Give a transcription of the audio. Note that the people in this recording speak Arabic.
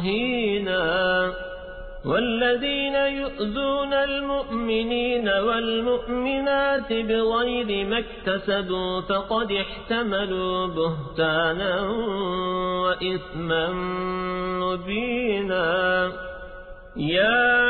مهينا والذين يؤذون المؤمنين والمؤمنات بغير ما اكتسبوا فقد احتملوا بهتانا وإثما مبينا يا